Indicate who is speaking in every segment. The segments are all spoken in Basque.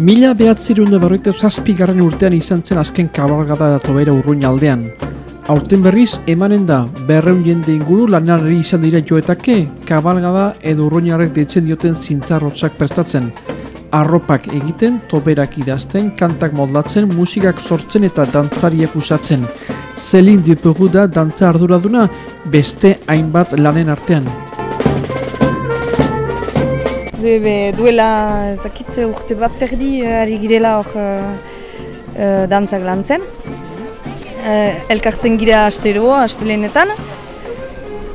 Speaker 1: Mila behatzirunde berroita zazpi garren urtean izan zen azken kabalgada da tobera urruin aldean. Aurten berriz, emanen da, berreun jende inguru lanari izan dira joetake, kabalgada edo urruinarrek deitzen dioten zintzarrotzak prestatzen. Arropak egiten, toberak idazten, kantak moldatzen, musikak sortzen eta dantzariak usatzen. Zelin Dupegu da dantza arduraduna beste hainbat lanen artean.
Speaker 2: Be, be, duela, ez dakit, urte bat terdi, eh, ari girela hor uh, uh, dantzak lantzen. Uh, elkartzen gira astero, astelenetan.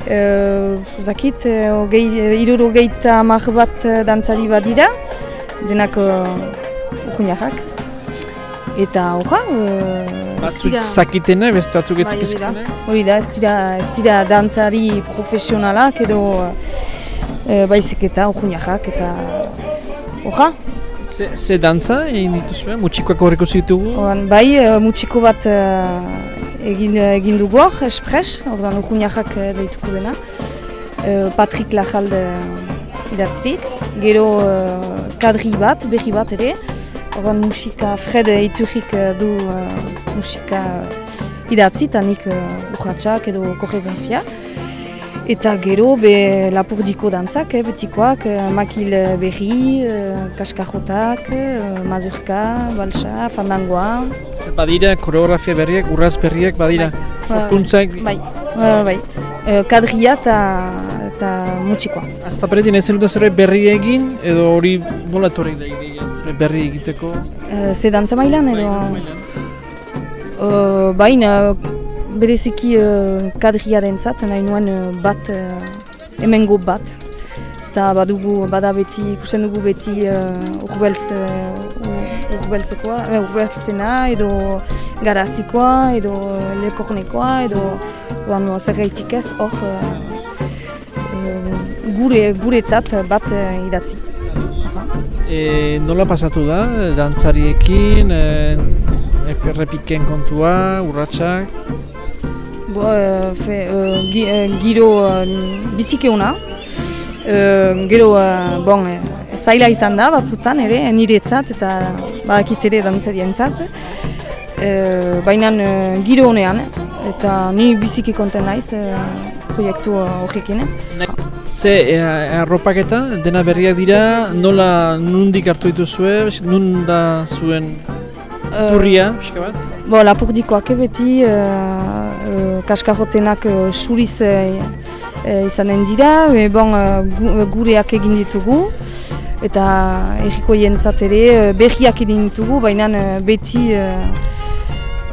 Speaker 2: Uh, ez dakit, uh, iruro geita mar bat uh, dantzari bat dira, denak uh, urguñarrak. Eta horra... Uh,
Speaker 1: Batzuk zakitena, beste batzuk
Speaker 2: bai,
Speaker 1: etukizkena?
Speaker 2: Hori da, ez dira, ez dira dantzari profesionalak edo e, baizik eta urguñajak eta horra.
Speaker 1: Ze, ze dantza egin dituzue, mutxikoak horreko zitugu?
Speaker 2: Oan, bai, e, mutxiko bat e, egin, egin dugu hor, espres, ordan urguñajak e, deituko dena. E, Patrik Lajalde idatzirik, gero e, kadri bat, berri bat ere, Oran musika, Fred Iturrik du uh, musika idatzi, eta nik uh, urratxak edo koreografia. Eta gero be lapurdiko dantzak, eh, betikoak, uh, makil berri, uh, kaskajotak, mazurka, balsa, fandangoa.
Speaker 1: Badira, koreografia berriak, urraz berriak, badira, sorkuntzak?
Speaker 2: Bai, bai, bai. Uh, kadria eta mutxikoa.
Speaker 1: Azta peretin ezen dut zure berri egin, edo hori bola etorri da ideia, berri egiteko?
Speaker 2: Uh, ze dantza mailan edo? Uh, Baina, bereziki uh, kadriaren zat, nahi nuen uh, bat, uh, emengo bat. Zta badugu, bada beti, ikusten dugu beti uh, urbeltz, uh, urbeltzekoa, eh, urbeltzena, edo garazikoa, edo lekornekoa, edo bueno, zer gaitik ez, hor gure guretzat bat uh, idatzi.
Speaker 1: E, nola pasatu da, dantzariekin, e, errepiken kontua, urratsak?
Speaker 2: Bo, e, fe, e, gi, e, giro e, bizike una. E, gero, e, bon, e, zaila izan da batzutan ere, niretzat eta badakit ere dantzarientzat. E, Baina e, giro honean, eta ni biziki konten naiz e, proiektu horrekin.
Speaker 1: Ze arropaketa, dena berriak dira, nola nundik hartu dituzue, nun da zuen turria, pixka bat?
Speaker 2: Bo, lapurdikoak beti, uh, uh, kaskarrotenak uh, suriz uh, izanen dira, e, bon, uh, gureak egin ditugu, eta erriko jentzat ere uh, berriak egin ditugu, baina uh, beti uh,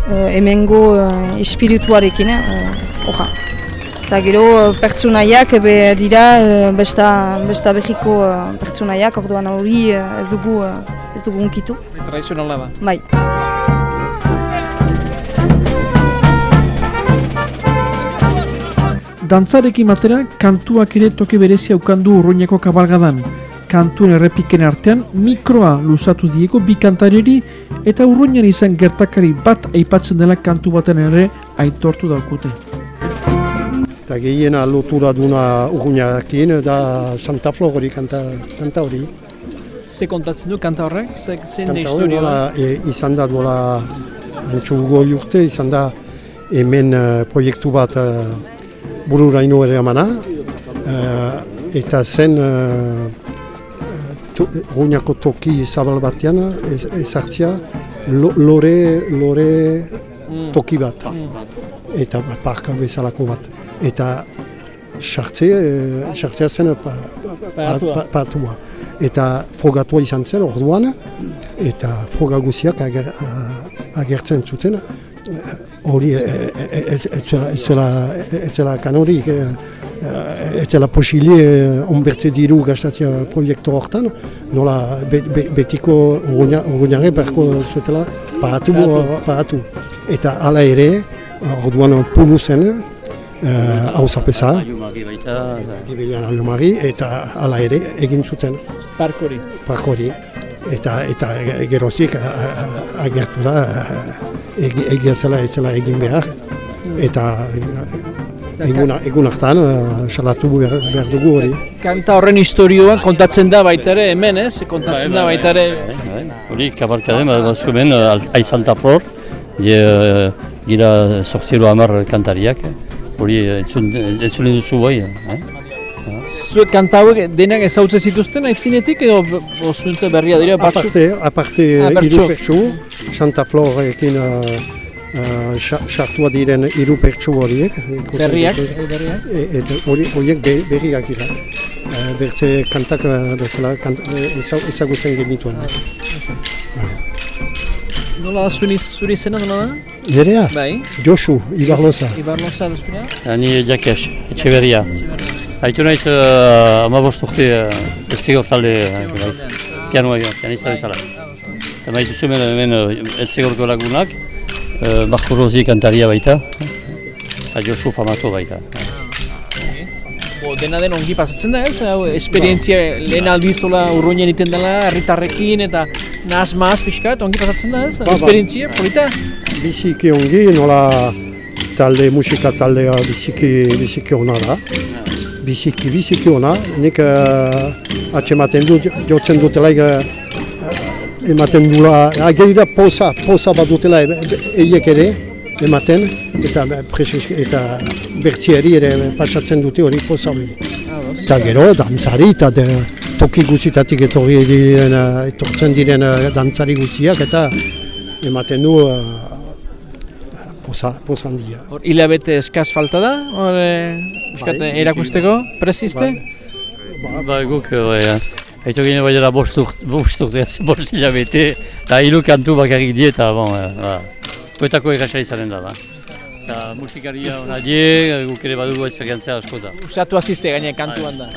Speaker 2: uh, emengo uh, espirituarekin, uh, Eta gero pertsunaiak ebe dira besta, besta behiko pertsunaiak, orduan hori ez dugu ez dugu unkitu.
Speaker 1: Tradizionala da.
Speaker 2: Bai.
Speaker 1: Dantzarekin batera, kantuak ere toke berezia ukandu urruñeko kabalgadan. Kantuen errepiken artean, mikroa luzatu diego bi kantariri eta urruñan izan gertakari bat aipatzen dela kantu baten ere aitortu daukute.
Speaker 3: Eta gehiena lotura duna urruñakin da Santa Flor hori kanta, kanta hori.
Speaker 1: Ze kontatzen du kanta horrek? Ze, zein
Speaker 3: da historia? E, izan da duela antxugo jurte, izan da hemen uh, proiektu bat uh, bururaino ere amana. Uh, eta zen uh, to, ruñako toki zabal batean ezartzia lo, lore, lore mm. toki bat. Mm. Eta parka bezalako bat. Eta sartzea zen pa, pa, patua. Eta frogatua izan zen orduan, eta froga guziak ager, agertzen zuten, hori ez zela kanorik, ez zela posilie onbertze diru gastatzea proiektu hortan, nola betiko urgunare berko zuetela paratu, paratu. Eta hala ere, orduan pulu zen, uh, zapesa, alumari eta hala ere egin zuten.
Speaker 1: Parkori.
Speaker 3: Parkori. Eta, eta gerozik agertu da egin zela ez zela egin behar. Eta egun, egun hartan, uh, salatu behar, behar dugu hori.
Speaker 1: Kanta horren historioan kontatzen da baita ere hemen, ez? Kontatzen da baita ere...
Speaker 4: Hori, kabarkaden, hemen, aizalta flor, gira sortziero amar kantariak, hori entzulen duzu bai. Eh?
Speaker 1: Zuek kanta hauek denak ezautze zituzten aitzinetik edo osunte berria dira
Speaker 3: batzu? Aparte, aparte ah, iru pertsu, Santa Flor ekin sartua uh, diren iru pertsu horiek.
Speaker 1: Berriak?
Speaker 3: Eta horiek berriak dira. Uh, bertze kantak uh, kant, ezagutzen genituen.
Speaker 1: Nola zuri, zuri zena, nola da?
Speaker 3: Nerea? Bai. Josu, Ibarloza.
Speaker 1: Ibarloza da zurea?
Speaker 4: Ani Jakes, Etxeberria. Haitu nahiz, uh, ama bost urte, uh, ez zigor talde, pianoa gero, pianista bezala. Eta maitu zuen hemen, ez zigorko lagunak, uh, Marco Rosi kantaria baita, eta Josu famatu baita.
Speaker 1: Bo, dena den ongi pasatzen da, ez? Esperientzia lehen aldizola urruinen iten dela, herritarrekin eta nahaz maaz pixkat, ongi pasatzen da, ez? Ba, ba. esperientzia, polita?
Speaker 3: Biziki ongi, nola talde, musika taldea biziki, biziki ona da. Biziki, biziki ona. Nik uh, atxematen dut, jotzen dutela uh, ematen dula, agerida posa, posa bat dutela eiek ere, ematen eta eta bertziari ere pasatzen dute hori poza hori. Eta gero, dantzari eta toki guzitatik etorri diren, etortzen diren dantzari guziak eta ematen du uh, poza, poza handia.
Speaker 1: Hor, hilabete eskaz falta da? Hor, e, bai, erakusteko, presiste?
Speaker 4: Ba, ba, guk, bai, Eta gine bai dela bostuk, bostuk, bost hilabete, eta hilu kantu bakarrik die, eta bon, ba, Koetako egasa izanen da, ba. Eta musikaria hona die, guk ere badugu esperientzia asko da.
Speaker 1: Usatu asiste gaine kantuan da.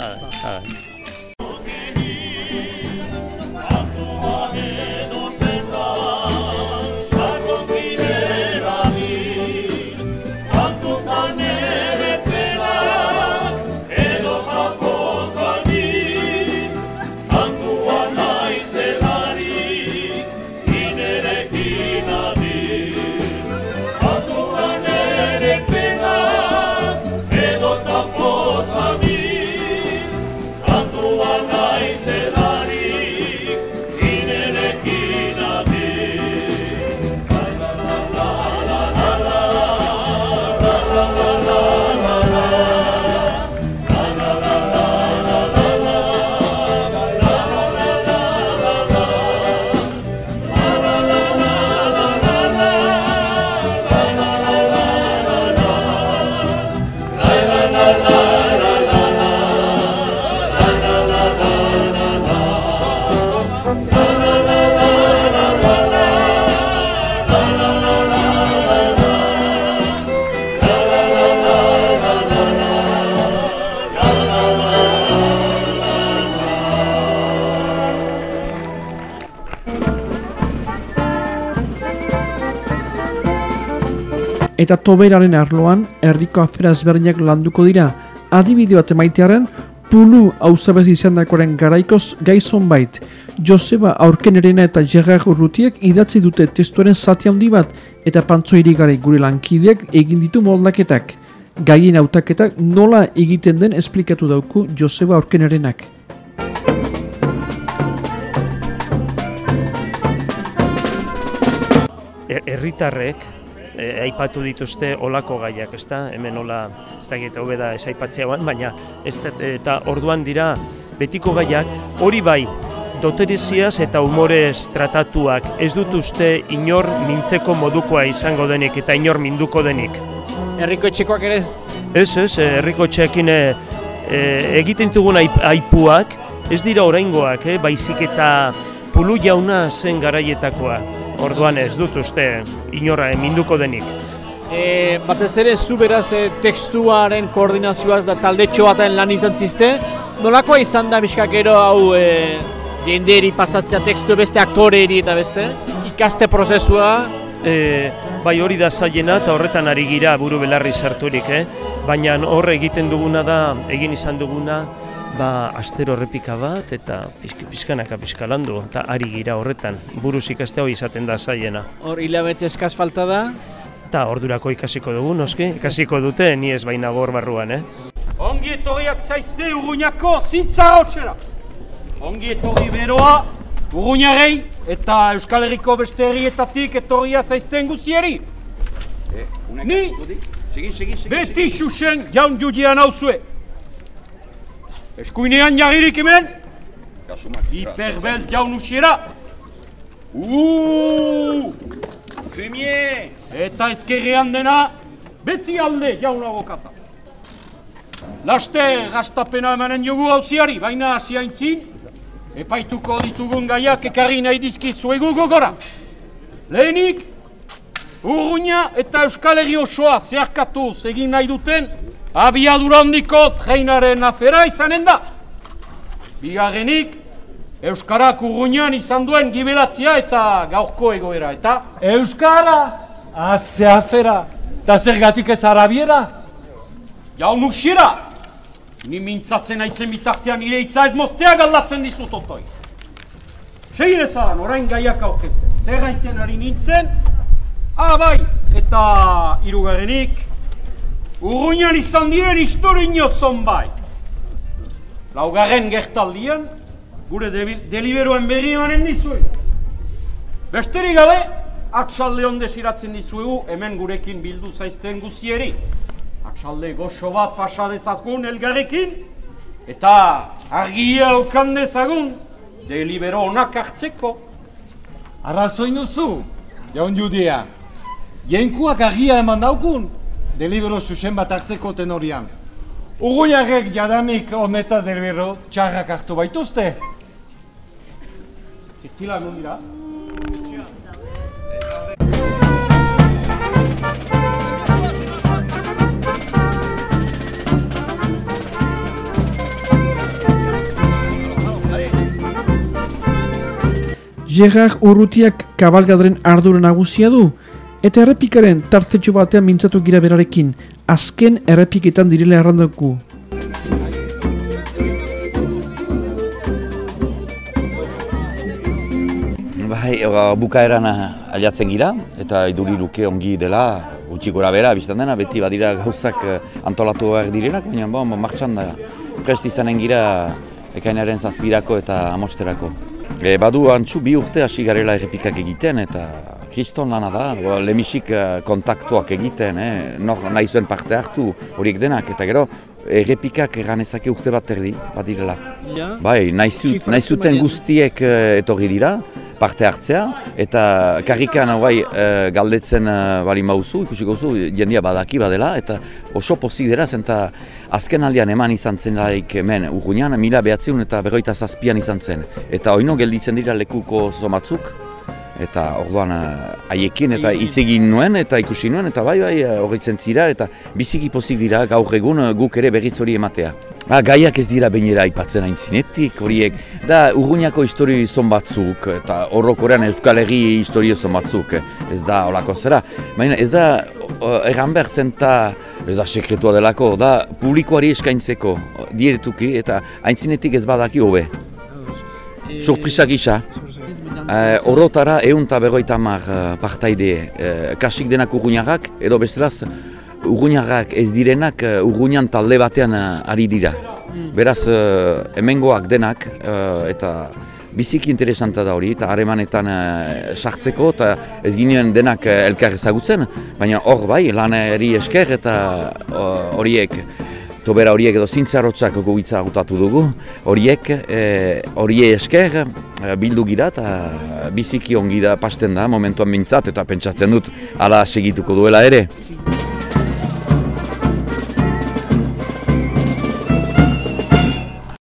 Speaker 1: Lord. Eta toberaren arloan herriko afera ezberdinak landuko dira. Adibide bat emaitearen, Pulu hauzabez izan dakoaren garaikoz gaizon bait. Joseba aurkenerena eta Gerard Urrutiek idatzi dute testuaren zati handi bat eta pantzo irigare gure lankideak egin ditu moldaketak. Gaien hautaketak nola egiten den esplikatu dauku Joseba aurkenerenak.
Speaker 5: Herritarrek e, aipatu dituzte olako gaiak, ezta? Hemen hola, ez da gita hobeda ez aipatzeagoan, baina ez da, eta orduan dira betiko gaiak, hori bai, dotereziaz eta humorez tratatuak ez dut uste inor mintzeko modukoa izango denik eta inor minduko denik.
Speaker 1: Herriko txekoak ere ez?
Speaker 5: Ez, ez, herriko txekin e, e, egiten dugun aipuak, ez dira oraingoak, eh? baizik eta pulu jauna zen garaietakoa. Orduan ez dut uste inorra eminduko denik.
Speaker 1: E, batez ere, zu beraz e, tekstuaren koordinazioaz da talde txoaten lan izan zizte. Nolakoa izan da bizkak gero hau e, jenderi pasatzea tekstu beste aktoreri eta beste? Ikaste prozesua?
Speaker 5: E, bai hori da zaiena eta horretan ari gira buru belarri sarturik, eh? baina horre egiten duguna da, egin izan duguna, ba, astero errepika bat eta pizkanaka pizkalandu eta ari gira horretan buruz ikaste hori izaten da zaiena.
Speaker 1: Hor hilabete eskaz falta da?
Speaker 5: eta ordurako ikasiko dugu, noski, ikasiko dute, ni ez baina gor barruan, eh?
Speaker 6: Ongi etorriak zaizte urruñako zintza hotxera. Ongi etorri beroa urruñarei eta Euskal Herriko beste herrietatik etorria zaizten guzieri. Ni beti xuxen jaun judian hauzue. Eskuinean jarririk hemen, hiperbel jaun usiera.
Speaker 7: Uuuu!
Speaker 6: Eta ezkerrean dena, beti alde jaun abokata. Laste gaztapena emanen jogu hauziari, baina hasi haintzin, epaituko ditugun gaiak ekarri nahi dizkizuegu gogora. Lehenik, Urruña eta Euskal Herri osoa zeharkatuz egin nahi duten abiadura handiko treinaren afera izanen da. Bigarrenik, Euskarak urruñan izan duen gibelatzia eta gaurko egoera, eta...
Speaker 8: Euskara! Aze afera! Ta zergatik ez arabiera?
Speaker 6: Jaun usiera! Ni mintzatzen aizen bitartean nire hitza ez moztea galdatzen dizut otoi. Segin ezadan, orain gaiak aurkezten. Zer gaiten ari nintzen, ah bai, eta irugarrenik, urruñan izan diren historio zonbait. Laugarren gertaldian, gure deliberoen berri emanen dizuen. Besterik gabe, atxalde onde siratzen dizuegu hemen gurekin bildu zaizten guzieri. Atxalde goxo bat pasa dezagun elgarrekin, eta argia okan dezagun delibero onak hartzeko.
Speaker 8: Arrazoin duzu, jaun judia. Jenkuak argia eman daukun, delibero susen bat hartzeko tenorian. Uguiarrek jadanik honetaz delibero txarrak hartu baituzte.
Speaker 6: Etzila non dira?
Speaker 1: Gerard Urrutiak kabalgadren ardura nagusia du, eta errepikaren tartetxo batean mintzatu gira berarekin, azken errepiketan direla erranduko.
Speaker 9: Bai, bukaeran aliatzen gira, eta iduri luke ongi dela, gutxi gora bera, biztan dena, beti badira gauzak eh, antolatu behar direnak, baina bon, martxan da, prest izanen gira ekainaren zazpirako eta amosterako. E, badu antxu bi urte hasi garela errepikak egiten eta kriston lana da, lemisik eh, kontaktuak egiten, eh? nor nahi zuen parte hartu horiek denak, eta gero errepikak erranezake urte bat erdi, badirela.
Speaker 1: Ja.
Speaker 9: Bai, nahi, zut, nahi zuten guztiek uh, etorri dira, parte hartzea, eta karrikan hau bai uh, galdetzen uh, bali mauzu, ikusiko zu, jendia badaki badela, eta oso pozik dira, zenta azken aldean eman izan zen laik hemen, urgunean, mila behatzeun eta berroita zazpian izan zen. Eta oino gelditzen dira lekuko zomatzuk, eta orduan haiekin eta hitz egin nuen eta ikusi nuen eta bai bai horretzen zira eta biziki pozik dira gaur egun guk ere berriz hori ematea. Ah, gaiak ez dira bainera aipatzen hain zinetik, horiek, da urruñako historio izan batzuk, eta horrokorean Euskal Herri historio izan batzuk, ez da olako zera. Baina ez da, erran behar zenta, ez da sekretua delako, da publikoari eskaintzeko, dieretuki, eta hain zinetik ez badaki hobe. Surprisa gisa. Uh, egun eta berroita mar uh, partaide uh, kasik denak urguñarrak, edo besteraz urguñarrak ez direnak uh, urguñan talde batean uh, ari dira. Beraz, uh, hemengoak denak eta biziki interesanta da hori, eta haremanetan sartzeko, eta ez ginen denak uh, elkar ezagutzen, baina hor bai, lan esker eta horiek tobera horiek edo zintzarotzak gugitza gutatu dugu, horiek, e, horiek esker, bildu gira eta biziki ongi da pasten da momentuan mintzat eta pentsatzen dut ala segituko duela ere.